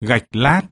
gạch lát.